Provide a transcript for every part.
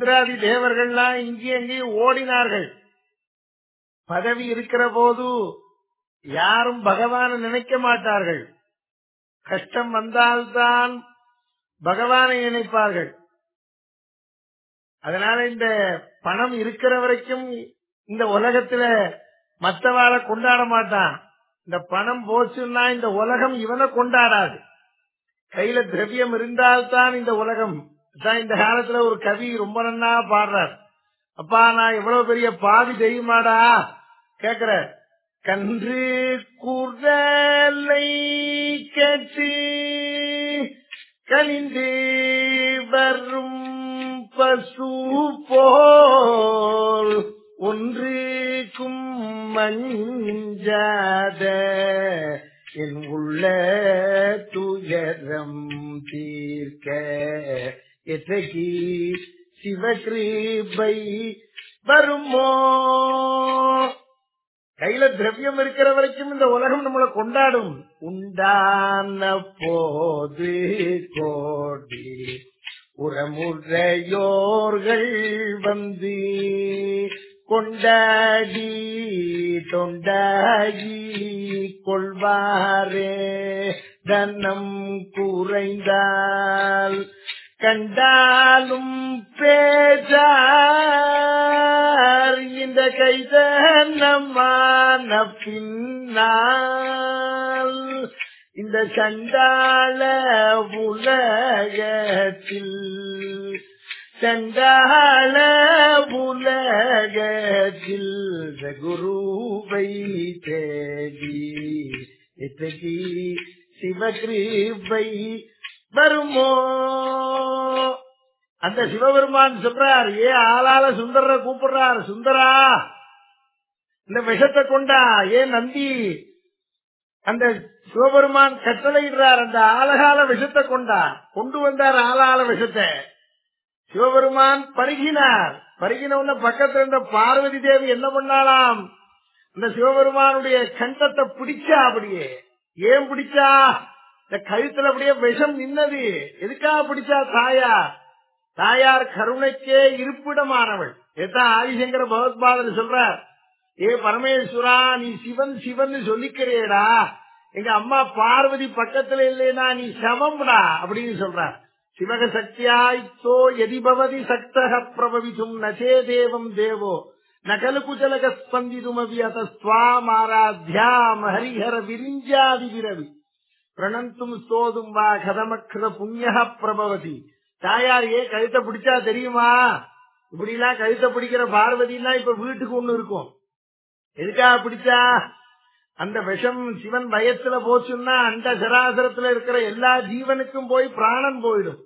இந்திராதி தேவர்கள்லாம் இங்கே அங்கேயும் ஓடினார்கள். பதவி இருக்கிற போது யாரும் பகவான நினைக்க மாட்டார்கள். கஷ்டம் வந்தால்தான் பகவானை நினைப்பார்கள். அதனால இந்த பணம் இருக்கிற வரைக்கும் இந்த உலகத்துல மற்றவாளை கொண்டாட மாட்டான். இந்த பணம் போச்சுன்னா இந்த உலகம் இவனை கொண்டாடாது. கையில திரவியம் இருந்தால்தான் இந்த உலகம் தான் இந்த காலத்துல ஒரு கவி ரொம்ப நன்னா பாடுறார். அப்பா நான் எவ்வளவு பெரிய பாவி தெரியுமாடா? கேக்குற கன்று குரலை கேட்டு கனிந்து வரும் பசு போல் ஒன்றுக்கும் மஞ்சாத என் உள்ள துயரம் தீர்க்க எத்தகி சிவகிரீபை வருமோ? கையில திரவியம் இருக்கிற வரைக்கும் இந்த உலகம் நம்மளை கொண்டாடும். உண்டான போது கோடி உரமுறையோர்கள் வந்து கொண்டாடி தொண்டாகி கொள்வாரே. தன்னம் குறைந்தால் கண்டாலும் பேஜார். இந்த கைதனமான பின்னால் இந்த சண்டாள உலகத்தில் சண்டாள உலகத்தில் குருவை தேடி இத்தகி சிவகிருபை வருமோ? அந்த சிவபெருமான் சொல்றார் ஏ ஆளால சுந்தர கூப்பிடுறார் சுந்தரா! இந்த விஷத்தை கொண்டா ஏ நந்தி! அந்த சிவபெருமான் கட்டளையிடுறார் அந்த ஆலகால விஷத்தை கொண்டா கொண்டு வந்தார் ஆளால விஷத்தை. சிவபெருமான் பருகினார். பருகின உடனே பக்கத்துல இருந்த பார்வதி தேவி என்ன பண்ணாலாம் இந்த சிவபெருமானுடைய கண்டத்தை பிடிச்சா அப்படியே. ஏன் பிடிச்சா? இந்த கழுத்துல அப்படியே விஷம் நின்னது. எதுக்காக பிடிச்சா தாயார் தாயார் கருணைக்கே இருப்பிடமானவள். எதான் ஆதிசங்கர பகவத்பாதர் சொல்றார் ஏ பரமேஸ்வரா நீ சிவன் சிவன் சொல்லிக்கிறேடா. எங்க அம்மா பார்வதி பக்கத்துல இல்லைனா நீ சமம்டா அப்படின்னு சொல்றார். சிவக சக்தியாய்த்தோ எதிபவதி சக்தக பிரபவிதும் நசே தேவம் தேவோ. நகலு குஜலக ஸ்பந்திதுமவி அத்தஸ்வாமாராத்யாம் ஹரிஹர விரிஞ்சாதி விரவி. பிரணந்தும் சோதும் வா கதமக்ஷத புண்ணிய பிரபவதி. தாயார் ஏன் கழுத்தை பிடிச்சா தெரியுமா? இப்படி எல்லாம் கழுத்தை பிடிக்கிற பார்வதினா இப்ப வீட்டுக்கு ஒண்ணு இருக்கும். எதுக்காக பிடிச்சா? அந்த விஷம் சிவன் பயத்துல போச்சுன்னா அந்த சராசரத்துல இருக்கிற எல்லா ஜீவனுக்கும் போய் பிராணம் போயிடும்.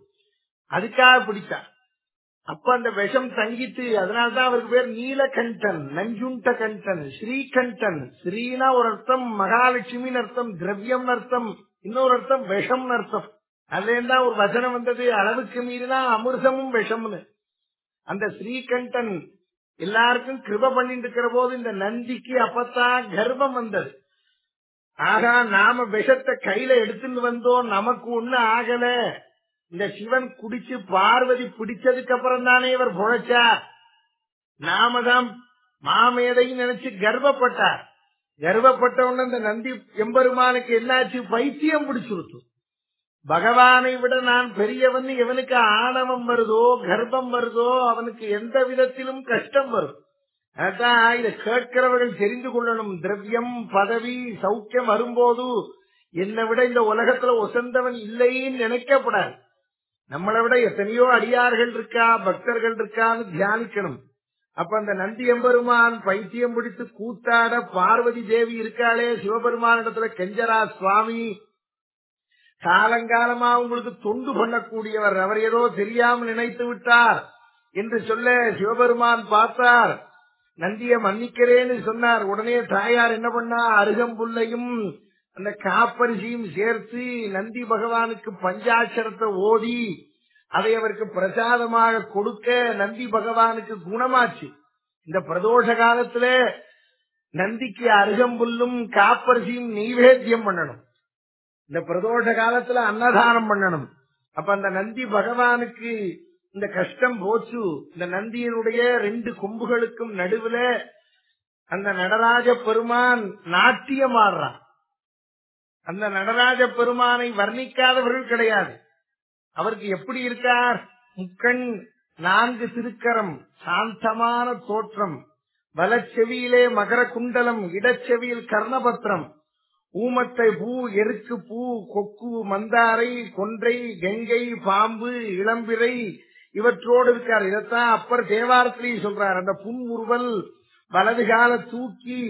அதுக்காக பிடிச்சா. அப்ப அந்த விஷம் தங்கிட்டு அதனால்தான் அவருக்கு பேர் நீலகண்டன் நஞ்சுண்ட கண்டன் ஸ்ரீகண்டன். ஸ்ரீனா ஒரு அர்த்தம் மகாலட்சுமின்னு அர்த்தம் திரவியம் அர்த்தம். இன்னொரு அர்த்தம் விஷம் அர்த்தம். அதுலேருந்தா ஒரு வசனம் வந்தது அளவுக்கு மீறினா அமிர்தமும் விஷம்னு. அந்த ஸ்ரீகண்டன் எல்லாருக்கும் கிருப பண்ணிட்டு இருக்கிற போது இந்த நந்திக்கு அப்பத்தான் கர்ப்பம் வந்தது. ஆகா நாம விஷத்தை கையில எடுத்துட்டு வந்தோம் நமக்கு ஒண்ணு ஆகல. இந்த சிவன் குடிச்சு பார்வதி பிடிச்சதுக்கு அப்புறம் தானே இவர் புழைச்சார். நாம தான் மாமேதைன்னு நினைச்சு கர்வப்பட்டார். கர்வப்பட்ட இந்த நந்தி எம்பெருமானுக்கு என்னாச்சு? பைத்தியம் பிடிச்சுருத்து பகவானை விட நான் பெரியவன் எவனுக்கு ஆணவம் வருதோ கர்ப்பம் வருதோ அவனுக்கு எந்த விதத்திலும் கஷ்டம் வரும். அதான் இதை கேட்கிறவர்கள் தெரிந்து கொள்ளணும். திரவியம் பதவி சௌக்கியம் வரும்போது என்னை விட இந்த உலகத்துல ஒசந்தவன் இல்லைன்னு நினைக்கப்படாது. நம்மளை விட எத்தனையோ அடியார்கள் இருக்கா பக்தர்கள் இருக்கான்னு தியானிக்கணும். அப்ப அந்த நந்தியம்பெருமான் பைத்தியம் பிடித்து கூத்தாட பார்வதி தேவி இருக்காளே சிவபெருமானிடத்துல கெஞ்சரா சுவாமி. காலங்காலமா உங்களுக்கு தொண்டு பண்ணக்கூடியவர் அவர் ஏதோ தெரியாம நினைத்து விட்டார் என்று சொல்ல சிவபெருமான் பார்த்தார். நந்திய மன்னிக்கிறேன்னு சொன்னார். உடனே தாயார் என்ன பண்ணா? அருகம்புல்லையும் அந்த காப்பரிசியும் சேர்த்து நந்தி பகவானுக்கு பஞ்சாட்சரத்தை ஓதி அதை அவருக்கு பிரசாதமாக கொடுக்க நந்தி பகவானுக்கு குணமாச்சு. இந்த பிரதோஷ காலத்துல நந்திக்கு அருகம்புல்லும் காப்பரிசியும் நெய்வேத்தியம் பண்ணணும். இந்த பிரதோஷ காலத்துல அன்னதானம் பண்ணணும். அப்ப அந்த நந்தி பகவானுக்கு இந்த கஷ்டம் போச்சு. இந்த நந்தியினுடைய ரெண்டு கொம்புகளுக்கும் நடுவுல அந்த நடராஜ பெருமான் நாட்டியம் ஆடுறான் அந்த நடராஜ பெருமானை வர்ணிக்காதவர்கள் கிடையாது. அவருக்கு எப்படி இருக்கார்? முக்கண் நான்கு திருக்கரம் சாந்தமான தோற்றம். வலச்செவியிலே மகர குண்டலம் இடச்செவியில் கர்ணபத்திரம் ஊமத்தை பூ எருக்கு பூ கொக்கு மந்தாரை கொன்றை கங்கை பாம்பு இளம்பிறை இவற்றோடு இருக்கார். இதைத்தான் அப்பர் தேவாரத்திலேயே சொல்றார். அந்த புன்முறுவல் வலதுகால தூக்கி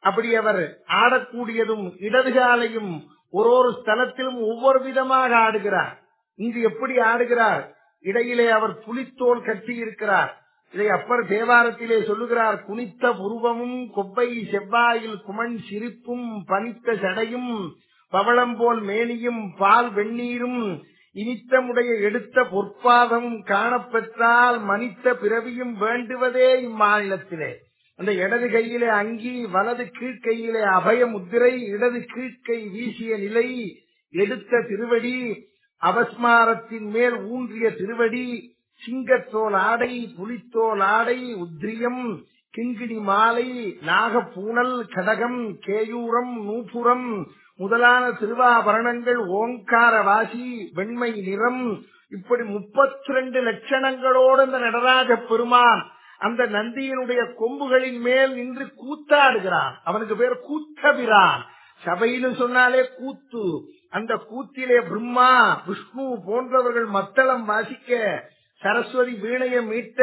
அப்படி அவர் ஆடக்கூடியதும் இடதுகாலையும் ஒரு ஒரு ஸ்தலத்திலும் ஒவ்வொரு விதமாக ஆடுகிறார். இங்கு எப்படி ஆடுகிறார்? இடையிலே அவர் புலித்தோல் கட்டி இருக்கிறார். இதை அப்பர் தேவாரத்திலே சொல்லுகிறார் குனித்த புருவமும் கொப்பை செவ்வாயில் குமண் சிரிப்பும் பனித்த சடையும் பவளம் போல் மேனியும் பால் வெந்நீரும் இனித்தமுடைய எடுத்த பொற்பாதமும் காணப்பெற்றால் மனித்த பிறவியும் வேண்டுவதே இம்மாநிலத்திலே. அந்த இடது கையிலே அங்கி வலது கீழ்கையிலே அபய முத்திரை இடது கீழ்கை வீசிய நிலை எடுத்த திருவடி அவஸ்மாரத்தின் மேல் ஊன்றிய திருவடி சிங்கத்தோல் ஆடை புலித்தோல் ஆடை உத்ரியம் கிங்கிணி மாலை நாகப்பூனல் கடகம் கேயூரம் நூபுரம் முதலான திருவாபரணங்கள் ஓங்கார வாசி வெண்மை நிறம் இப்படி முப்பத்தி ரெண்டு லட்சணங்களோடு அந்த நடராஜ பெருமான் அந்த நந்தியினுடைய கொம்புகளின் மேல் நின்று கூத்தாடுகிறான். அவனுக்கு பேர் கூத்தபிரான். சபையின்னு சொன்னாலே கூத்து. அந்த கூத்திலே பிரம்மா விஷ்ணு போன்றவர்கள் மத்தளம் வாசிக்க சரஸ்வதி வீணையை மீட்ட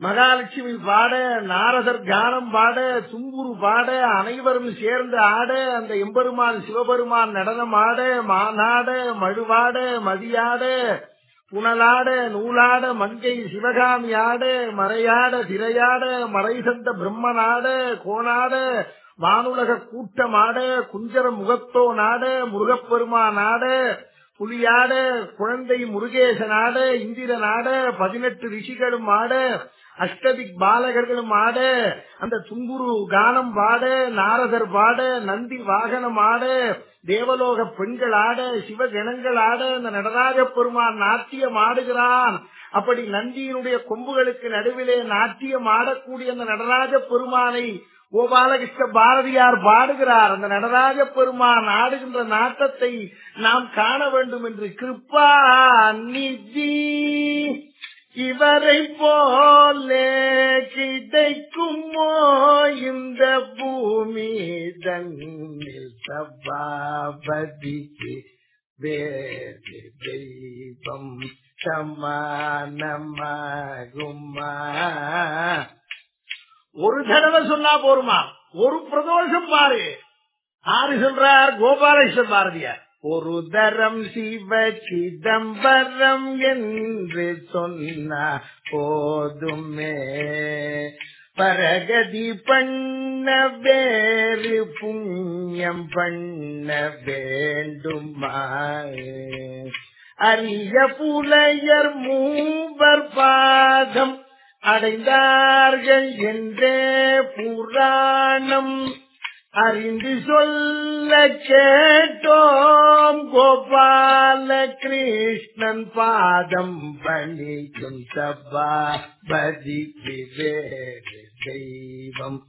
மகாலட்சுமி பாட நாரதர் கானம் பாட தும்புரு பாட அனைவரும் சேர்ந்து ஆட அந்த எம்பெருமான் சிவபெருமான் நடனம் ஆட மாநாட மழுவாட மதியாட புனலாட நூலாட மங்கை சிவகாமி ஆட மறையாட திரையாட மறை சந்த பிரம்மனாட கோணாட வானுலக கூட்டமாட குஞ்சர முகத்தோ நாட முருகப்பெருமா நாட புலியாட குழந்தை முருகேச நாட இந்திர நாட பதினெட்டு ரிஷிகளும் ஆட அஷ்டதிக் பாலகர்களும் ஆட அந்த துங்குரு கானம் பாட நாரதர் பாட நந்தி வாகனம் ஆட தேவலோக பெண்கள் ஆட சிவகணங்கள் ஆட அந்த நடராஜ பெருமான் நாட்டியம் ஆடுகிறான். அப்படி நந்தியினுடைய கொம்புகளுக்கு நடுவிலே நாட்டியம் ஆடக்கூடிய அந்த நடராஜ பெருமானை கோபாலகிருஷ்ண பாரதியார் பாடுகிறார். அந்த நடராஜ பெருமான் ஆடுகின்ற நாட்டத்தை நாம் காண வேண்டும் என்று கிருப்பா நிதி இவரை போலே கிடைக்குமோ இந்த பூமி தன்னில் சபாபதிக்கு வேறு தெய்வம் சமானமாகுமா? ஒரு தடவை சொன்னா போருமா? ஒரு பிரதோஷம் பாரு. ஆறு சொல்றார்? கோபாலகிருஷ்ண பாரதியார். ஒரு தரம் சிவ சிதம்பரம் என்று சொன்ன போதுமே. பரகதி பண்ண வேறு புண்ணியம் பண்ண வேண்டுமா அரிய புலையர் மூவர் பாதம் அடைந்தார்கள் என்றே புராணம். அறிந்து சொல்ல கேட்டோம் கோபால கிருஷ்ணன் பாதம் பணிக்கும் சபா பதிக்கு வேறு தெய்வம்.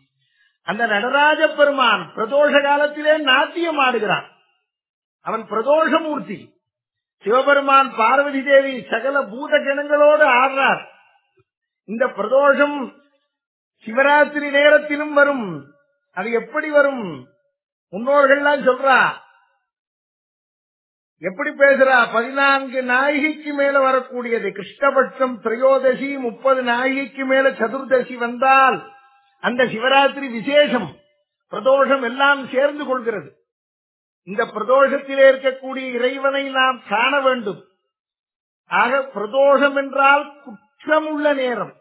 அந்த நடராஜ பெருமான் பிரதோஷ காலத்திலே நாட்டியம் ஆடுகிறான். அவன் பிரதோஷமூர்த்தி. சிவபெருமான் பார்வதி தேவி சகல பூத கணங்களோடு ஆடுறார். இந்த பிரதோஷம் சிவராத்திரி நேரத்திலும் வரும். அது எப்படி வரும்? முன்னோர்கள்லாம் சொல்றா. எப்படி பேசுறா? பதினான்கு நாயகிக்கு மேல வரக்கூடியது. கிருஷ்ணபட்சம் திரையோதசி முப்பது நாயகிக்கு மேல சதுர்தசி வந்தால் அந்த சிவராத்திரி விசேஷம். பிரதோஷம் எல்லாம் சேர்ந்து கொள்கிறது. இந்த பிரதோஷத்திலே இருக்கக்கூடிய இறைவனை நாம் காண வேண்டும். ஆக பிரதோஷம் என்றால் குற்றம் உள்ள நேரம்.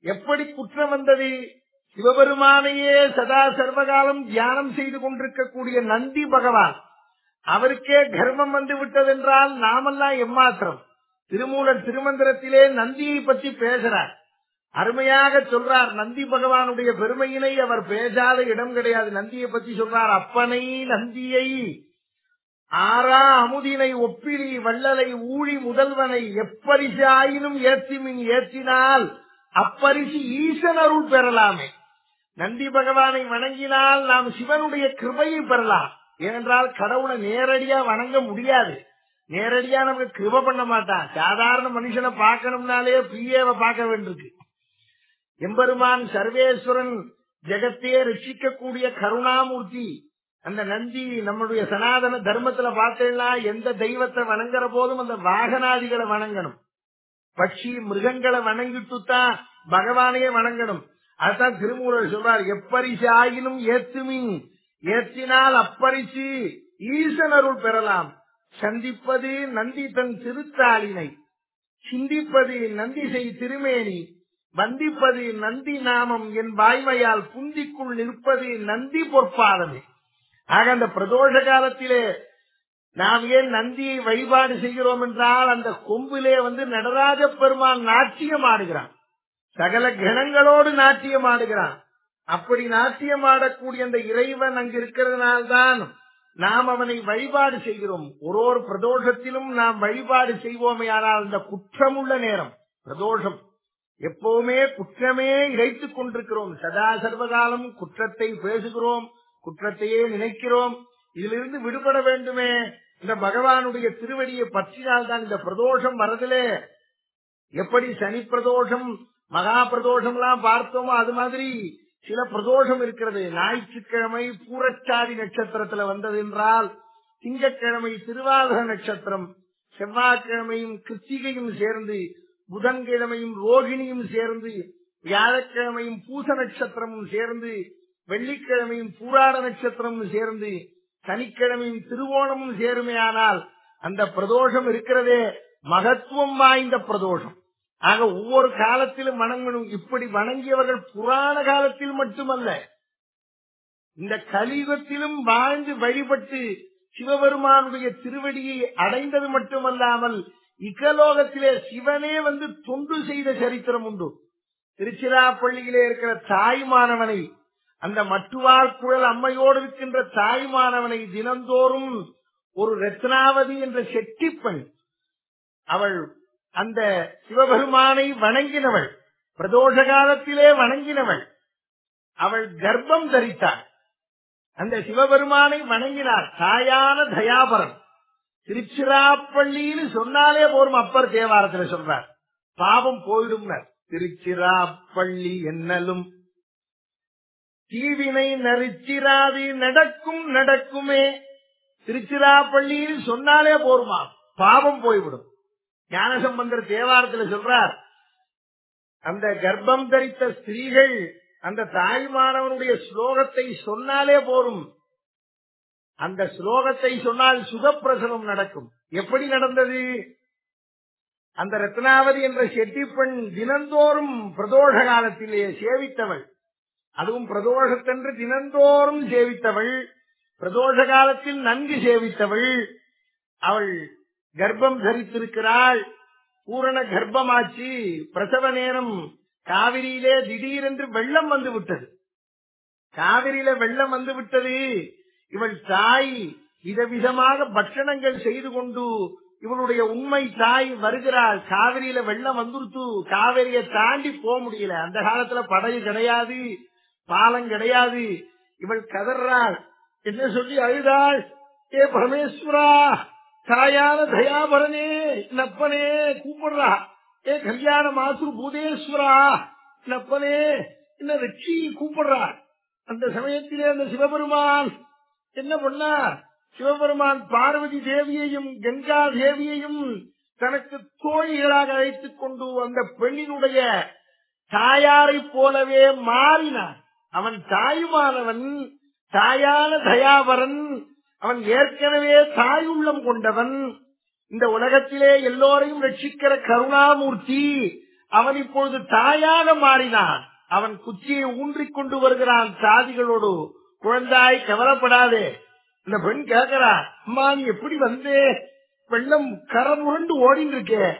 எப்படி குற்றம் வந்தது? சிவபெருமானையே சதா சர்வகாலம் தியானம் செய்து கொண்டிருக்கக்கூடிய நந்தி பகவான். அவருக்கே கர்வம் வந்து விட்டதென்றால் நாமெல்லாம் எம்மாத்திரம். திருமூலர் திருமந்திரத்திலே நந்தியை பற்றி பேசுறார். அருமையாக சொல்றார் நந்தி பகவானுடைய பெருமையினை அவர் பேசாத இடம் கிடையாது. நந்தியை பற்றி சொல்றார் அப்பனை நந்தியை ஆறா அமுதினை ஒப்பிலி வள்ளலை ஊழி முதல்வனை எப்பரிசு ஆயினும் ஏற்றிமின் ஏற்றினால் அப்பரிசு ஈசன் அருள் பெறலாமே. நந்தி பகவானை வணங்கினால் நாம் சிவனுடைய கிருபையை பெறலாம். ஏனென்றால் கடவுளை நேரடியா வணங்க முடியாது. நேரடியா நமக்கு கிருப பண்ண மாட்டான். சாதாரண மனுஷனை பார்க்கணும்னாலே பிஏவை பார்க்க வேண்டியிருக்கு. எம்பெருமான் சர்வேஸ்வரன் ஜெகத்தையே ரட்சிக்கக்கூடிய கருணாமூர்த்தி அந்த நந்தி நம்மளுடைய சனாதன தர்மத்துல பார்த்தேன்னா எந்த தெய்வத்தை வணங்குற போதும் அந்த வாகனாதிகளை வணங்கணும். பட்சி மிருகங்களை வணங்கிட்டு தான் பகவானையே வணங்கணும். அதுதான் திருமூலர் சொல்றார் எப்பரிசு ஆயினும் ஏத்துமின் ஏற்றினால் அப்பரிசு ஈசனருள் பெறலாம். சந்திப்பது நந்தி தன் திருத்தாளினை. சிந்திப்பது செய் திருமேனி. வந்திப்பது நந்தி நாமம் என் வாய்மையால் புந்திக்குள் நிற்பது நந்தி பொற்பாதமே ஆக அந்த பிரதோஷ காலத்திலே நாம் ஏன் நந்தியை வழிபாடு செய்கிறோம் என்றால் அந்த கொம்பிலே வந்து நடராஜ பெருமான் நாட்டியம் ஆடுகிறான். சகல கணங்களோடு நாட்டியம் ஆடுகிறான். அப்படி நாட்டியம் ஆடக்கூடிய அந்த இறைவன் அங்கு இருக்கிறதுனால்தான் நாம் அவனை வழிபாடு செய்கிறோம். ஒரு ஒரு பிரதோஷத்திலும் நாம் வழிபாடு செய்வோமே ஆனால் அந்த குற்றமுள்ள நேரம் பிரதோஷம். எப்பவுமே குற்றமே இறைத்துக் கொண்டிருக்கிறோம். சதா சர்வகாலம் குற்றத்தை பேசுகிறோம். குற்றத்தையே நினைக்கிறோம். இதிலிருந்து விடுபட வேண்டுமே. இந்த பகவானுடைய திருவடியை பற்றினால்தான் இந்த பிரதோஷம் வரதிலே எப்படி சனி பிரதோஷம் மகா பிரதோஷம் எல்லாம் பார்த்தோமோ அது மாதிரி சில பிரதோஷம் இருக்கிறது. ஞாயிற்றுக்கிழமை பூரச்சாதி நட்சத்திரத்துல வந்தது என்றால் திங்கட்கிழமை திருவாதிர நட்சத்திரம் செவ்வாய்க்கிழமையும் கிருத்திகையும் சேர்ந்து புதன்கிழமையும் ரோகிணியும் சேர்ந்து வியாழக்கிழமையும் பூச நட்சத்திரமும் சேர்ந்து வெள்ளிக்கிழமையும் பூராட நட்சத்திரமும் சேர்ந்து சனிக்கிழமையும் திருவோணமும் சேருமையானால் அந்த பிரதோஷம் இருக்கிறதே மகத்துவம் வாய்ந்த பிரதோஷம். ஆக ஒவ்வொரு காலத்திலும் வணங்கணும். இப்படி வணங்கியவர்கள் புராண காலத்தில் மட்டுமல்ல இந்த கலியுகத்திலும் வாழ்ந்து வழிபட்டு சிவபெருமானுடைய திருவடியை அடைந்தது மட்டுமல்லாமல் இகலோகத்திலே சிவனே வந்து தொண்டு செய்த சரித்திரம் உண்டு. திருச்சிராப்பள்ளியிலே இருக்கிற தாய்மானவனை அந்த மட்டுவார் குழல் அம்மையோடு இருக்கின்ற தாய்மானவனை தினந்தோறும் ஒரு ரத்னாவதி என்ற செட்டிப்பெண் அவள் அந்த சிவபெருமானை வணங்கினவள் பிரதோஷ காலத்திலே வணங்கினவள் அவள் கர்ப்பம் தரித்தாள். அந்த சிவபெருமானை வணங்கினார் தாயான தயாபரன். திருச்சிராப்பள்ளின்னு சொன்னாலே போரும் அப்பர் தேவாரத்துல சொல்றார். பாவம் போயிடும் திருச்சிராப்பள்ளி என்னலும் தீவினை நரிச்சிராது நடக்கும் நடக்குமே. திருச்சிராப்பள்ளியில் சொன்னாலே போருமா? பாவம் போய்விடும். ஞானசம்பந்தர் தேவாரத்துல சொல்றார் அந்த கர்ப்பம் தரித்த ஸ்திரீகள் அந்த தாய்மானவனுடைய ஸ்லோகத்தை சொன்னாலே போரும். அந்த ஸ்லோகத்தை சொன்னால் சுகப்பிரசவம் நடக்கும். எப்படி நடந்தது? அந்த ரத்னாவதி என்ற செட்டிப்பெண் தினந்தோறும் பிரதோஷ காலத்திலே சேவித்தவள். அதுவும் பிரதோஷத்தன்று தினந்தோறும் சேவித்தவள். பிரதோஷ காலத்தில் நன்கு சேவித்தவள். அவள் கர்ப்பம் தரித்திருக்கிறாள். பூரண கர்ப்பமாச்சு. பிரசவ நேரம் காவிரியிலே திடீரென்று வெள்ளம் வந்து விட்டது. காவிரியில வெள்ளம் வந்து விட்டது. இவள் தாய் விதவிதமாக பட்சணங்கள் செய்து கொண்டு இவளுடைய உண்மை தாய் வருகிறாள். காவிரியில வெள்ளம் வந்துருத்து. காவிரியை தாண்டி போக முடியல. அந்த காலத்துல படகு கிடையாது. பாலம் கிடையாது. இவள் கதறாள். என்ன சொல்லி அழுதாள். ஏ பரமேஸ்வரா தாயான தயாபரனே நப்பனே கூப்பிடுறா. ஏ கல்யாண மாசு பூதேஸ்வரா நப்பனே என்ன வெற்றி கூப்பிடுறா. அந்த சமயத்திலே அந்த சிவபெருமான் என்ன பண்ணார்? சிவபெருமான் பார்வதி தேவியையும் கங்கா தேவியையும் தனக்கு தோழிகளாக அழைத்துக் கொண்டு அந்த பெண்ணினுடைய தாயாரை போலவே மாறினார். அவன் தாயுமானவன் தாயான தயாபரன் அவன் ஏற்கனவே தாய் உள்ளம் கொண்டவன். இந்த உலகத்திலே எல்லோரையும் ரட்சிக்கிற கருணாமூர்த்தி அவன் இப்பொழுது தாயாக மாறினான். அவன் குச்சியை ஊன்றிக் கொண்டு வருகிறான். சாதிகளோடு குழந்தாய் கவலைப்படாதே. இந்த பெண் கேட்கிறா அம்மா நீ எப்படி வந்தே? வெள்ளம் கரமுரண்டு ஓடின்னு இருக்கே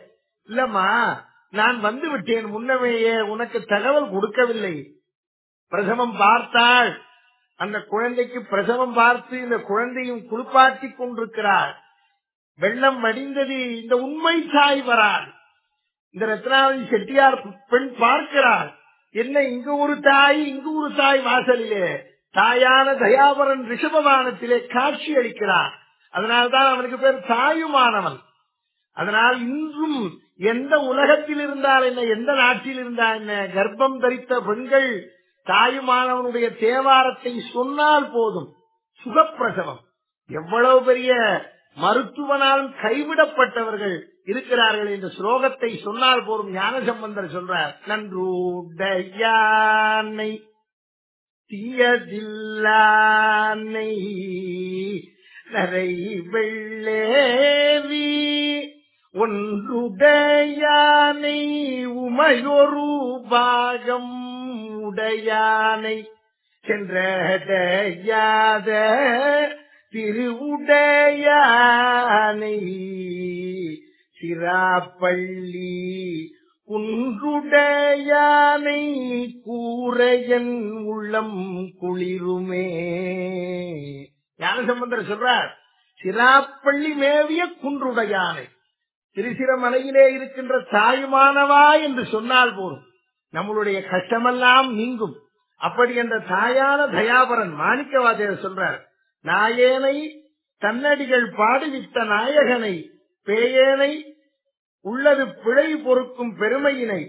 இல்லம்மா நான் வந்து விட்டேன். முன்னமேயே உனக்கு தகவல் கொடுக்கவில்லை. பிரசவம் பார்த்தாள். அந்த குழந்தைக்கு பிரசவம் பார்த்து இந்த குழந்தையும் குளிப்பாட்டி கொண்டிருக்கிறார் வெள்ளம் வடிந்தது இந்த உண்மை சாய் வராள். இந்த ரத்னாவதி செட்டியார் பெண் பார்க்கிறார் என்ன இங்கு ஒரு தாய் இங்கு ஒரு தாய் வாசலிலே. தாயான தயாபரன் ரிஷபவானத்திலே காட்சி அளிக்கிறார். அதனால்தான் அவனுக்கு பேர் தாயுமானவன். அதனால் இன்றும் எந்த உலகத்தில் இருந்தால் என்ன எந்த நாட்டில் இருந்தால் என்ன கர்ப்பம் தரித்த பெண்கள் தாயுமானவனுடைய தேவாரத்தை சொன்னால் போதும். சுகப்பிரசவம். எவ்வளவு பெரிய மருத்துவனாலும் கைவிடப்பட்டவர்கள் இருக்கிறார்கள் என்ற ஸ்லோகத்தை சொன்னால் போதும் ஞானசம்பந்தர் சொல்றார். நன்றுடையானை தீயதில்லானை நரை வெள்ளேவி ஒன்றுடையானை உமையொரு பாகம். உடையானை சென்றடையாத திருவுடையானை. சிராப்பள்ளி குன்றுடையானை கூரையன் உள்ளம் குளிருமே. ஞானசம்பந்தர் சொல்றார் சிராப்பள்ளி மேவிய குன்றுடையானை. திருசிரமலையிலே இருக்கின்ற தாயுமானவா என்று சொன்னால் போதும். நம்மளுடைய கஷ்டமெல்லாம் நீங்கும். அப்படி என்ற தாயான தயாபரன் மாணிக்கவாதியர் சொல்றார் நாயேனை தன்னடிகள் பாடுவித்த நாயகனை பேயேனை உள்ளது பிழை பொறுக்கும் பெருமையினை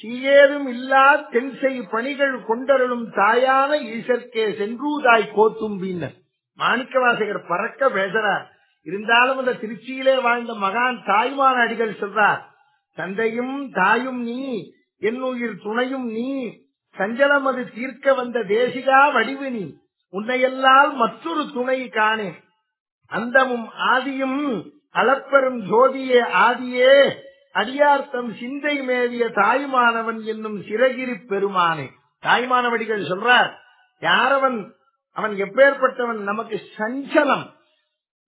சீயேதும் இல்லா தென்சை பணிகள் கொண்டருளும் தாயான ஈசற்கே சென்றூதாய் கோத்தும் வீணர் மாணிக்கவாசகர் பறக்க பேசுறார் இருந்தாலும் அந்த திருச்சியிலே வாழ்ந்த மகான் தாய்மான அடிகள் சொல்றார் தந்தையும் தாயும் நீ என்னுயிர் துணையும் நீ. சஞ்சலம் அது தீர்க்க வந்த தேசிகா வடிவு நீ. உன்னையெல்லாம் மற்றொரு துணை காணே. அந்தமும் ஆதியும் அளப்பெரும் ஜோதியே ஆதியே. அடியார்த்தம் சிந்தை மேவிய தாய்மானவன் என்னும் சிறகிரி பெருமானே. தாய்மானவடிகள் சொல்றார் யாரவன் அவன் எப்பேற்பட்டவன்? நமக்கு சஞ்சலம்.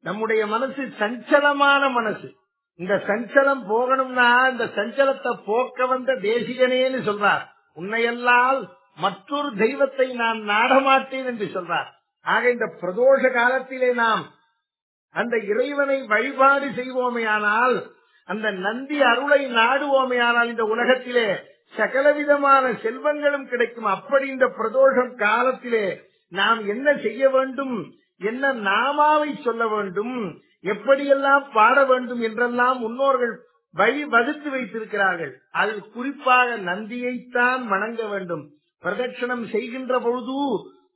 நம்முடைய மனசு சஞ்சலமான மனசு. இந்த சஞ்சலம் போகணும்னா இந்த சஞ்சலத்தை போக்க வந்த தேசிகனேன்னு சொல்றார். உன்னையல்லால் மற்றொரு தெய்வத்தை நான் நாடமாட்டேன் என்று சொல்றார். ஆக இந்த பிரதோஷ காலத்திலே நாம் அந்த இறைவனை வழிபாடு செய்வோமேயானால் அந்த நந்தி அருளை நாடுவோமேயானால் இந்த உலகத்திலே சகலவிதமான செல்வங்களும் கிடைக்கும். அப்படி இந்த பிரதோஷம் காலத்திலே நாம் என்ன செய்ய வேண்டும்? என்ன நாமாவை சொல்ல வேண்டும்? எப்படியெல்லாம் பாட வேண்டும் என்றெல்லாம் முன்னோர்கள் வழி வகுத்து வைத்திருக்கிறார்கள். அதில் குறிப்பாக நந்தியைத்தான் வணங்க வேண்டும். பிரதட்சணம் செய்கின்ற பொழுது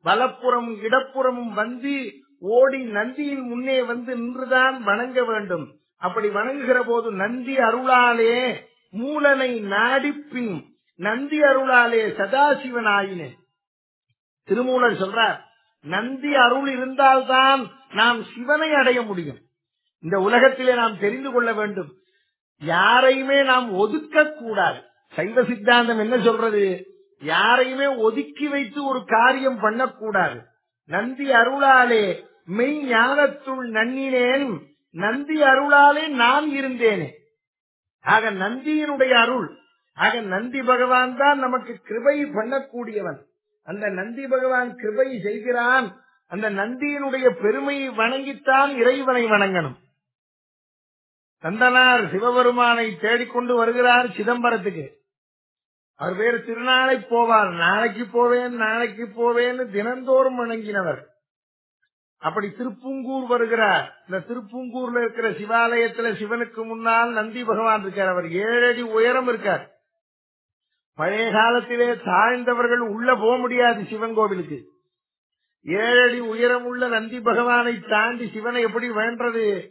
வலப்புறம் இடப்புறமும் வந்து ஓடி நந்தியின் முன்னே வந்து நின்றுதான் வணங்க வேண்டும். அப்படி வணங்குகிற போது நந்தி அருளாலே மூலனை நாடிப்பின் நந்தி அருளாலே சதாசிவனாயினே. திருமூலர் சொல்றார் நந்தி அருள் இருந்தால்தான் நாம் சிவனை அடைய முடியும். இந்த உலகத்திலே நாம் தெரிந்து கொள்ள வேண்டும். யாரையுமே நாம் ஒதுக்க கூடாது சைவ சித்தாந்தம் என்ன சொல்றது? யாரையுமே ஒதுக்கி வைத்து ஒரு காரியம் பண்ணக்கூடாது. நந்தி அருளாலே மெய் ஞானத்துள் நன்னினேன் நந்தி அருளாலே நான் இருந்தேனே. ஆக நந்தியினுடைய அருள் ஆக நந்தி பகவான் தான் நமக்கு கிருபை பண்ணக்கூடியவன். அந்த நந்தி பகவான் கிருபை செய்கிறான். அந்த நந்தியினுடைய பெருமையை வணங்கித்தான் இறைவனை வணங்கணும். சந்தனார் சிவபெருமானை தேடிக்கொண்டு வருகிறார் சிதம்பரத்துக்கு. அவர் பேர் திருநாளை போவார். நாளைக்கு போவேன் நாளைக்கு போவேன்னு தினந்தோறும் வணங்கினவர். அப்படி திருப்பூங்கூர் வருகிறார். இந்த திருப்பூங்கூர்ல இருக்கிற சிவாலயத்துல சிவனுக்கு முன்னால் நந்தி பகவான் இருக்கார். அவர் ஏழடி உயரம் இருக்கார். பழைய காலத்திலே தாழ்ந்தவர்கள் உள்ள போக முடியாது சிவன் கோவிலுக்கு. ஏழடி உயரம் உள்ள நந்தி பகவானை தாண்டி சிவனை எப்படி வேண்டது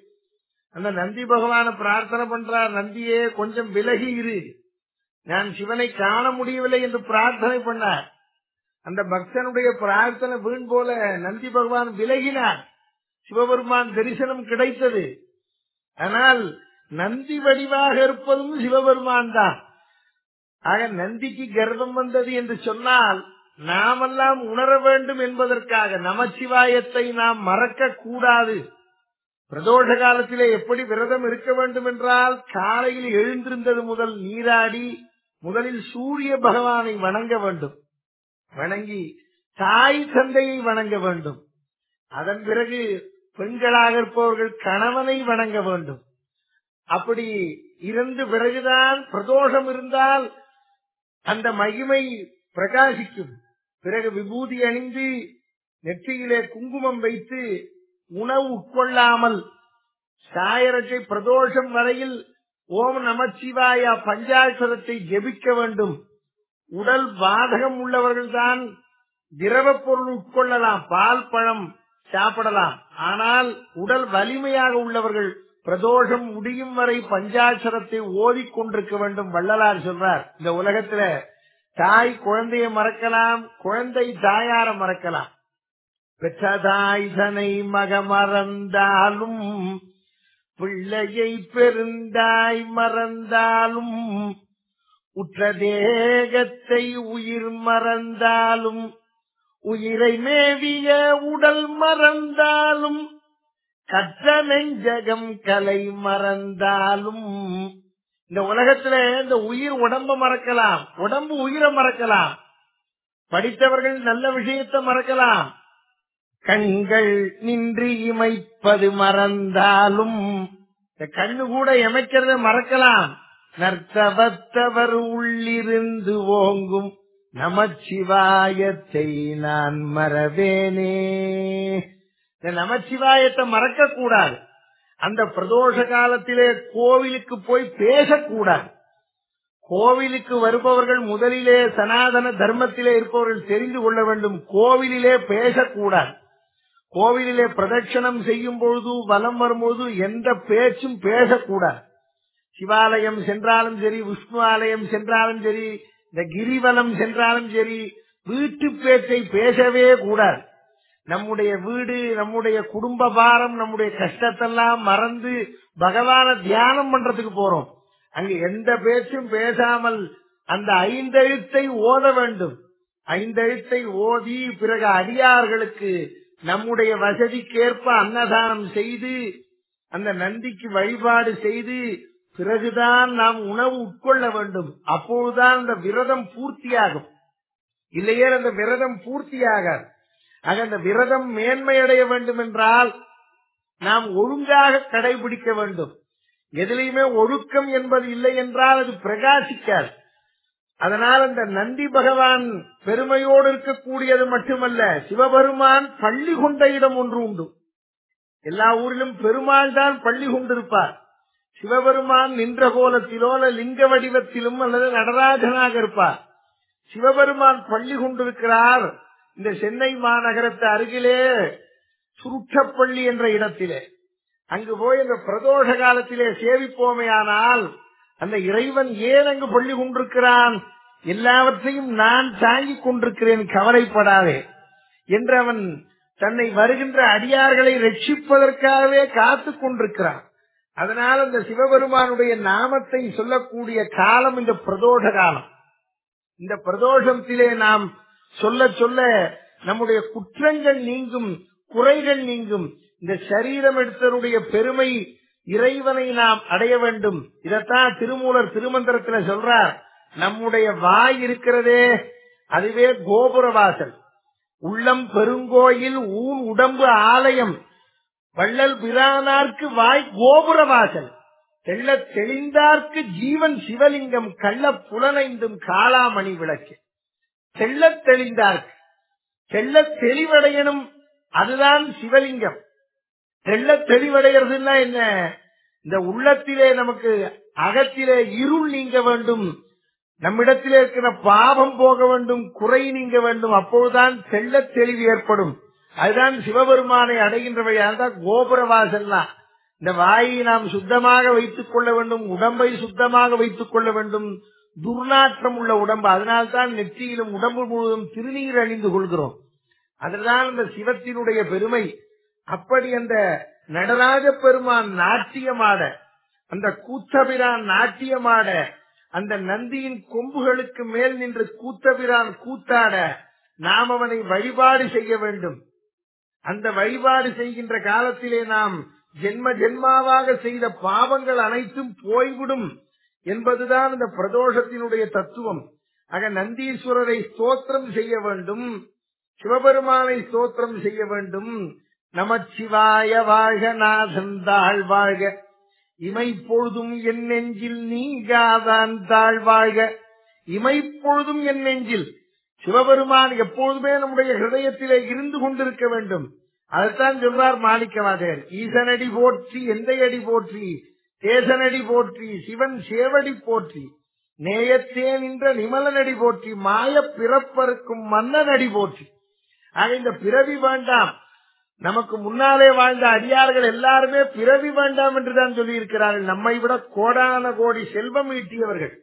அந்த நந்தி பகவான பிரார்த்தனை பண்றார் நந்தியே கொஞ்சம் விலகி இரு. நான் சிவனை காண முடியவில்லை என்று பிரார்த்தனை பண்ணார். அந்த பக்தனுடைய பிரார்த்தனை வீண் போல நந்தி பகவான் விலகினார். சிவபெருமான் தரிசனம் கிடைத்தது. ஆனால் நந்தி வடிவாக இருப்பதும் சிவபெருமான் தான். ஆக நந்திக்கு கர்வம் வந்தது என்று சொன்னால் நாமெல்லாம் உணர வேண்டும் என்பதற்காக நமச்சிவாயத்தை நாம் மறக்க கூடாது. பிரதோஷ காலத்திலே எப்படி விரதம் இருக்க வேண்டும் என்றால் காலையில் எழுந்திருந்தது முதல் நீராடி முதலில் சூரிய பகவானை வணங்க வேண்டும். வணங்கி தாய் தந்தையை வணங்க வேண்டும். அதன் பிறகு பெண்களாக இருப்பவர்கள் கணவனை வணங்க வேண்டும். அப்படி இருந்து பிறகுதான் பிரதோஷம் இருந்தால் அந்த மகிமை பிரகாசிக்கும். பிறகு விபூதி அணிந்து நெற்றியிலே குங்குமம் வைத்து உணவு உட்கொள்ளாமல் சாயரட்சை பிரதோஷம் வரையில் ஓம் நமச்சிவாயா பஞ்சாட்சரத்தை ஜெபிக்க வேண்டும். உடல் பாதகம் உள்ளவர்கள்தான் திரவப் பொருள் உட்கொள்ளலாம். பால் பழம் சாப்பிடலாம். ஆனால் உடல் வலிமையாக உள்ளவர்கள் பிரதோஷம் முடியும் வரை பஞ்சாட்சரத்தை ஓதிக் கொண்டிருக்க வேண்டும். வள்ளலார் சொல்றார் இந்த உலகத்துல தாய் குழந்தையை மறக்கலாம் குழந்தை தாயார மறக்கலாம். பெற்றதாய்தனை தனை மக மறந்தாலும் பிள்ளையை பெருந்தாய் மறந்தாலும் உற்ற தேகத்தை உயிர் மறந்தாலும் உயிரை மேவிய உடல் மறந்தாலும் கற்ற நெஞ்சகம் கலை மறந்தாலும். இந்த உலகத்துல இந்த உயிர் உடம்ப மறக்கலாம் உடம்பு உயிரை மறக்கலாம் படித்தவர்கள் நல்ல விஷயத்தை மறக்கலாம் கண்கள் நின்று இமைப்பது மறந்தாலும் இந்த கண்ணு கூட இமைக்கிறத மறக்கலாம். நர்த்தவத்தவர் உள்ளிருந்து ஓங்கும் நமச்சிவாயத்தை நான் மறவேனே. இந்த நமச்சிவாயத்தை மறக்க கூடாது அந்த பிரதோஷ காலத்திலே கோவிலுக்கு போய் பேசக்கூடாது. கோவிலுக்கு வருபவர்கள் முதலிலே சனாதன தர்மத்திலே இருப்பவர்கள் தெரிந்து கொள்ள வேண்டும். கோவிலிலே பேசக்கூடாது. கோவிலிலே பிரதட்சணம் செய்யும் பொழுது வலம் வரும்போது எந்த பேச்சும் பேசக்கூடாது. சிவாலயம் சென்றாலும் சரி விஷ்ணு ஆலயம் சென்றாலும் சரி இந்த கிரிவலம் சென்றாலும் சரி வீட்டு பேச்சை பேசவே கூடாது. நம்முடைய வீடு நம்முடைய குடும்ப பாரம் நம்முடைய கஷ்டத்தெல்லாம் மறந்து பகவான தியானம் பண்றதுக்கு போறோம். அங்கு எந்த பேச்சும் பேசாமல் அந்த ஐந்தெழுத்தை ஓத வேண்டும். ஐந்தெழுத்தை ஓதி பிறகு அடியார்களுக்கு நம்முடைய வசதிக்கேற்ப அன்னதானம் செய்து அந்த நந்திக்கு வழிபாடு செய்து பிறகுதான் நாம் உணவு உட்கொள்ள வேண்டும். அப்போதுதான் அந்த விரதம் பூர்த்தியாகும். இல்லையே அந்த விரதம் பூர்த்தியாகாது. ஆக அந்த விரதம் மேன்மையடைய வேண்டும் என்றால் நாம் ஒழுங்காக கடைபிடிக்க வேண்டும். எதிலையுமே ஒழுக்கம் என்பது இல்லை என்றால் அது பிரகாசிக்காது. அதனால் அந்த நந்தி பகவான் பெருமையோடு இருக்கக்கூடியது மட்டுமல்ல சிவபெருமான் பள்ளி கொண்ட இடம் ஒன்று உண்டு. எல்லா ஊரிலும் பெருமாள் தான் பள்ளி கொண்டிருப்பார். சிவபெருமான் நின்ற கோலத்திலோ அல்ல லிங்க வடிவத்திலும் அல்லது நடராஜனாக இருப்பார். சிவபெருமான் பள்ளி கொண்டிருக்கிறார். இந்த சென்னை மாநகரத்து அருகிலே சுருட்டப்பள்ளி என்ற இடத்திலே. அங்கு போய் அந்த பிரதோஷ காலத்திலே சேவிப்போமையானால் அந்த இறைவன் ஏன் அங்கு பள்ளி கொண்டிருக்கிறான்? எல்லாவற்றையும் நான் தாங்கிக் கொண்டிருக்கிறேன் கவலைப்படாதே. என்று அவன் தன்னை வருகின்ற அடியார்களை ரட்சிப்பதற்காகவே காத்துக் கொண்டிருக்கிறான். அதனால் அந்த சிவபெருமானுடைய நாமத்தை சொல்லக்கூடிய காலம் இந்த பிரதோஷ காலம். இந்த பிரதோஷத்திலே நாம் சொல்ல சொல்ல நம்முடைய குற்றங்கள் நீங்கும் குறைகள் நீங்கும். இந்த சரீரம் எடுத்தனுடைய பெருமை இறைவனை நாம் அடைய வேண்டும். இதத்தான் திருமூலர் திருமந்திரத்துல சொல்றார். நம்முடைய வாய் இருக்கிறதே. அதுவே கோபுரவாசல் உள்ளம் பெருங்கோயில் ஊன் உடம்பு ஆலயம். வள்ளல் பிரானார்க்கு வாய் கோபுரவாசல் தெள்ள தெளிந்தார்க்கு ஜீவன் சிவலிங்கம் கள்ள புலனைந்தும் காளாமணி விளக்கு. தெள்ள தெளிந்தார்க்கு. தெள்ள தெளிவடையணும். அதுதான் சிவலிங்கம். தெல்ல தெளிவடைகிறதுனா என்ன? இந்த உள்ளத்திலே நமக்கு அகத்திலே இருள் நீங்க வேண்டும். நம்மிடத்திலே இருக்கிற பாவம் போக வேண்டும் குறை நீங்க வேண்டும். அப்போதுதான் தெள்ள தெளிவு ஏற்படும். அதுதான் சிவபெருமானை அடைகின்ற வழியாக கோபுர வாசல்லாம் இந்த வாயை நாம் சுத்தமாக வைத்துக் கொள்ள வேண்டும் உடம்பை சுத்தமாக வைத்துக் கொள்ள வேண்டும். துர்நாற்றம் உள்ள உடம்பு. அதனால்தான் நெற்றியிலும் உடம்பு முழுவதும் திருநீர் அணிந்து கொள்கிறோம். அதுதான் இந்த சிவத்தினுடைய பெருமை. அப்படி அந்த நடராஜ பெருமான் நாட்டியமாட அந்த கூத்தபிரான் நாட்டியமாட அந்த நந்தியின் கொம்புகளுக்கு மேல் நின்று கூத்தபிரான் கூத்தாட நாம் அவனை வழிபாடு செய்ய வேண்டும். அந்த வழிபாடு செய்கின்ற காலத்திலே நாம் ஜென்ம ஜென்மாவாக செய்த பாவங்கள் அனைத்தும் போய்விடும் என்பதுதான் இந்த பிரதோஷத்தினுடைய தத்துவம். ஆக நந்தீஸ்வரரை ஸ்தோத்திரம் செய்ய வேண்டும் சிவபெருமானை ஸ்தோத்திரம் செய்ய வேண்டும் நமச்சிவாய வாழ்க நாதன் தாழ் வாழ்க. இமைப்பொழுதும் என் நெஞ்சில் நீங்காதான் தாழ் வாழ்க. இமைப்பொழுதும் என் நெஞ்சில் சிவபெருமான் எப்பொழுதுமே நம்முடைய ஹிருதயத்திலே இருந்து கொண்டிருக்க வேண்டும். அதைத்தான் சொல்றார் மாணிக்கவாதர் ஈசனடி போற்றி எந்த அடி போற்றி தேசனடி போற்றி சிவன் சேவடி போற்றி நேயத்தே நின்ற நிமலனடி போற்றி மாய பிறப்பருக்கும் மன்னனடி போற்றி. ஆக இந்த பிறவி வேண்டாம். நமக்கு முன்னாலே வாழ்ந்த அடியார்கள் எல்லாருமே பிறவி வேண்டாம் என்றுதான் சொல்லி இருக்கிறார்கள் நம்மை விட கோடான கோடி செல்வம் ஈட்டியவர்கள்.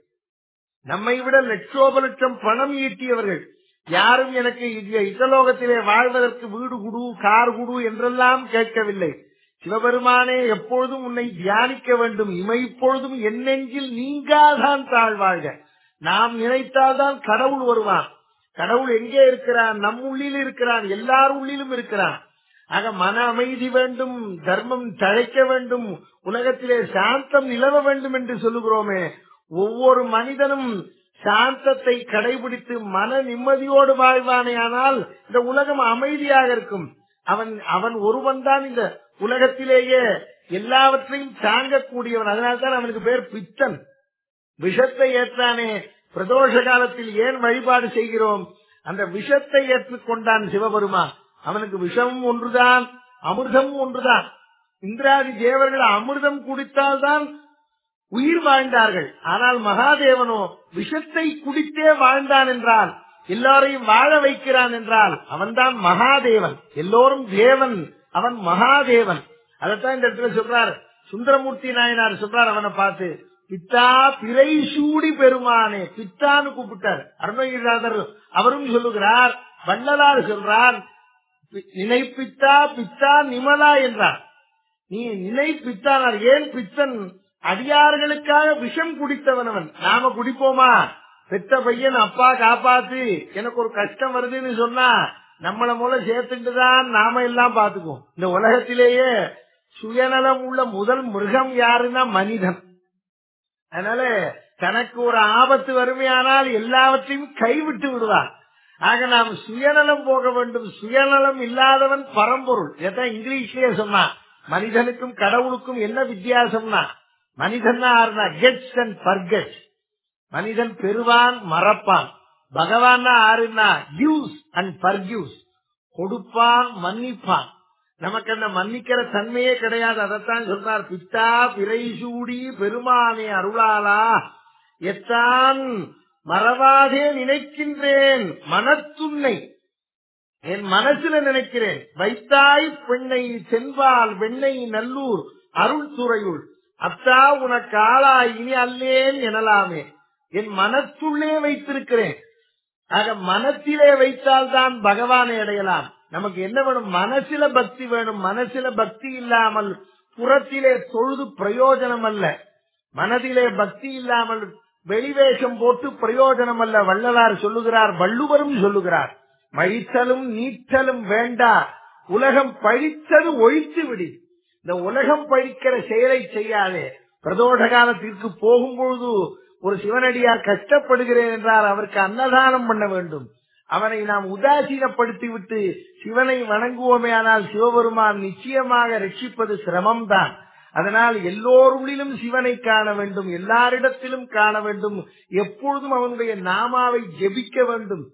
நம்மை விட லட்சோப லட்சம் பணம் ஈட்டியவர்கள். யாரும் எனக்கு இசலோகத்திலே வாழ்வதற்கு வீடு குடு கார் குடு என்றெல்லாம் கேட்கவில்லை. சிவபெருமானே எப்பொழுதும் உன்னை தியானிக்க வேண்டும். இமை இப்பொழுதும் என்னெஞ்சில் நீங்காதான் தாழ்வாழ்க. நாம் நினைத்தால்தான் கடவுள் வருவான். கடவுள் எங்கே இருக்கிறான்? நம் உள்ளில் இருக்கிறான். எல்லார் உள்ளிலும் இருக்கிறான். ஆக மன அமைதி வேண்டும் தர்மம் தழைக்க வேண்டும் உலகத்திலே சாந்தம் நிலவ வேண்டும் என்று சொல்லுகிறோமே ஒவ்வொரு மனிதனும் சாந்தத்தை கடைபிடித்து மன நிம்மதியோடு வாழ்வானே ஆனால் இந்த உலகம் அமைதியாக இருக்கும். அவன் அவன் ஒருவன் தான் இந்த உலகத்திலேயே எல்லாவற்றையும் தாங்கக்கூடியவன். அதனால்தான் அவனுக்கு பேர் பித்தன். விஷத்தை ஏற்றானே பிரதோஷ காலத்தில் ஏன் வழிபாடு செய்கிறோம்? அந்த விஷத்தை ஏற்றுக்கொண்டான் சிவபெருமான். அவனுக்கு விஷமும் ஒன்றுதான் அமிர்தமும் ஒன்றுதான். இந்திராதி தேவர்கள் அமிர்தம் குடித்தால்தான் உயிர் வாழ்ந்தார்கள். ஆனால் மகாதேவனோ விஷத்தை குடித்தே வாழ்ந்தான் என்றால் எல்லாரையும் வாழ வைக்கிறான் என்றால் அவன்தான் மகாதேவன். எல்லோரும் தேவன் அவன் மகாதேவன். அதைத்தான் இந்த இடத்துல சொல்றார். சுந்தரமூர்த்தி நாயனார் சொல்றார் அவனை பார்த்து பித்தா பிறை சூடி பெருமானே. பித்தான்னு கூப்பிட்டார். அருணகிரிநாதர் அவரும் சொல்லுகிறார் வள்ளலார் சொல்றார் நினைப்பித்தா பித்தா நிமலா என்றார். நீ நினைப்பித்தானார் ஏன் பித்தன் அடியார்களுக்காக விஷம் குடித்தவன் அவன் நாம குடிப்போமா? பெத்த பையன் அப்பா காப்பாத்து. எனக்கு ஒரு கஷ்டம் வருதுன்னு சொன்னா நம்மள மூல சேர்த்துட்டுதான் நாம எல்லாம் பாத்துக்குவோம் இந்த உலகத்திலேயே சுயநலம் உள்ள முதல் மிருகம் யாருன்னா மனிதன். அதனால தனக்கு ஒரு ஆபத்து வறுமையானால் எல்லாவற்றையும் கைவிட்டு விடுவான். ஆக நாம் சுயநலம் போக வேண்டும். சுயநலம் இல்லாதவன் பரம்பொருள். எதான் இங்கிலீஷ்லயே சொன்னா. மனிதனுக்கும் கடவுளுக்கும் என்ன வித்தியாசம்னா? மனிதன்னா கெட்ஸ் அண்ட் பர்கெட்ஸ் மனிதன் பெறுவான் மறப்பான். பகவானா ஆறுனா கியூஸ் அண்ட் பர்கியூஸ். கொடுப்பான் மன்னிப்பான். நமக்கு அந்த மன்னிக்கிற தன்மையே கிடையாது. அதைத்தான் சொன்னார். பித்தா பிறைசூடி பெருமானே அருளாளா. எத்தான் மறவாதே நினைக்கின்றேன் மனத்துன்னை. என் மனசுல நினைக்கிறேன். வைத்தாய் பெண்ணை சென்பால் வெண்ணை நல்லூர் அருள் துறையுள். அத்தா உனக்கு ஆளாய் இனி அல்லேன் எனலாமே. என் மனத்துள்ளே வைத்திருக்கிறேன். ஆக மனத்திலே வைத்தால்தான் பகவானை அடையலாம். நமக்கு என்ன வேணும்? மனசில பக்தி வேணும். மனசில பக்தி இல்லாமல் புறத்திலே தொழுது பிரயோஜனம் அல்ல மனதிலே பக்தி இல்லாமல் வெளிவேஷம் போட்டு பிரயோஜனம் அல்ல. வள்ளலார் சொல்லுகிறார் வள்ளுவரும் சொல்லுகிறார். மழித்தலும் நீச்சலும் வேண்டா. உலகம் பழித்தது ஒழித்து விடி. இந்த உலகம் பழிக்கிற செயலை செய்யாதே. பிரதோஷ காலத்திற்கு போகும்பொழுது ஒரு சிவனடியார் கஷ்டப்படுகிறேன் என்றால் அவருக்கு அன்னதானம் பண்ண வேண்டும். அவனை நாம் உதாசீனப்படுத்தி விட்டு சிவனை வணங்குவோமே ஆனால் சிவபெருமான் நிச்சயமாக ரட்சிப்பது சிரமம்தான். அதனால் எல்லோருளிலும் சிவனை காண வேண்டும் எல்லாரிடத்திலும் காண வேண்டும் எப்பொழுதும் அவனுடைய நாமாவை ஜெபிக்க வேண்டும்.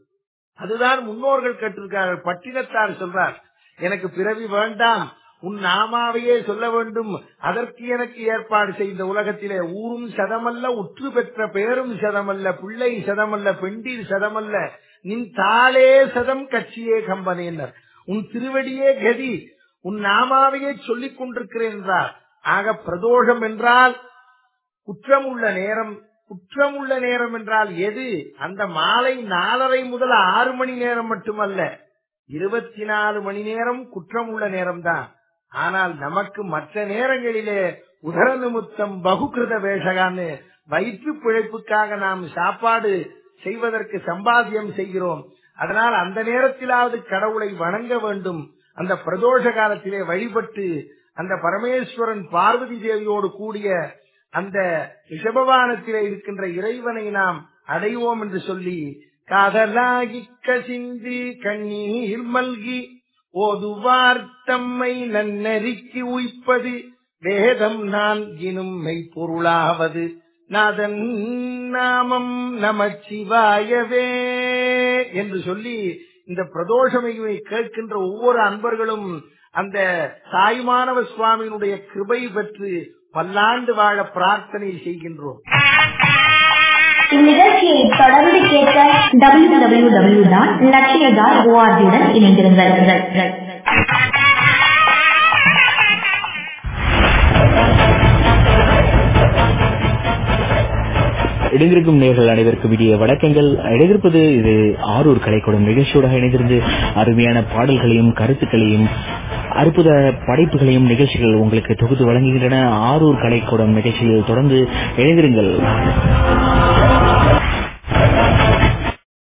அதுதான் முன்னோர்கள் கற்றிருக்கிறார்கள் பட்டினத்தார் சொல்றார் எனக்கு பிறவி வேண்டாம் உன் நாமாவையே சொல்ல வேண்டும். அதற்கு எனக்கு ஏற்பாடு செய்த உலகத்திலே ஊரும் சதமல்ல உற்று பெற்ற பெயரும் சதமல்ல பிள்ளை சதமல்ல பெண்டீர் சதமல்ல. நின் தாளே சதம் கட்சியே கம்பனேனர். உன் திருவடியே கதி உன் நாமாவையே சொல்லிக் கொண்டிருக்கிறேன் என்றார். ஆக பிரதோஷம் என்றால் குற்றம் உள்ள நேரம் குற்றம் உள்ள நேரம் என்றால் எது? அந்த மாலை நாலரை முதல் ஆறு மணி நேரம் மட்டுமல்ல. இருபத்தி நாலு மணி நேரம் குற்றம் உள்ள நேரம்தான். ஆனால் நமக்கு மற்ற நேரங்களிலே உதர நிமித்தம் பகுகிருத வேஷகான்னு வயிற்று பிழைப்புக்காக நாம் சாப்பாடு செய்வதற்கு சம்பாத்தியம் செய்கிறோம். அதனால் அந்த நேரத்திலாவது கடவுளை வணங்க வேண்டும். அந்த பிரதோஷ காலத்திலே வழிபட்டு அந்த பரமேஸ்வரன் பார்வதி தேவியோடு கூடிய அந்த ரிஷபவானத்திலே இருக்கின்ற இறைவனை நாம் அடைவோம் என்று சொல்லி காதலாகி கசிந்து கண்ணீர் மல்கி ஓதுவார் தம்மை நன்னறிக்கு உய்ப்பது வேதம் நான்கினும் மெய்ப்பொருளாவது. நாதன் நாமம் நமச்சிவாயவே என்று சொல்லி இந்த பிரதோஷமையை கேட்கின்ற ஒவ்வொரு அன்பர்களும் அந்த தாய்மானவ சுவாமியினுடைய கிருபை பெற்று பல்லாண்டு வாழ பிரார்த்தனை செய்கின்றோம். இந்நிகழ்ச்சியை தொடர்ந்து கேட்க W W W dot Lakshya dot ஓஆர்ஜியுடன் இணைந்திருங்கள். இணைந்திருக்கும் நேர்கள் அனைவருக்கும் விடிய வணக்கங்கள். இணைந்திருப்பது இது ஆரூர் கலைக்கூடம் நிகழ்ச்சியோட இணைந்திருந்து அருமையான பாடல்களையும் கருத்துக்களையும் அற்புத படைப்புகளையும் நிகழ்ச்சிகள் உங்களுக்கு தொகுத்து வழங்குகின்றன. ஆரூர் கலைக்கூடம் நிகழ்ச்சியில் தொடர்ந்து எழுந்திருங்கள்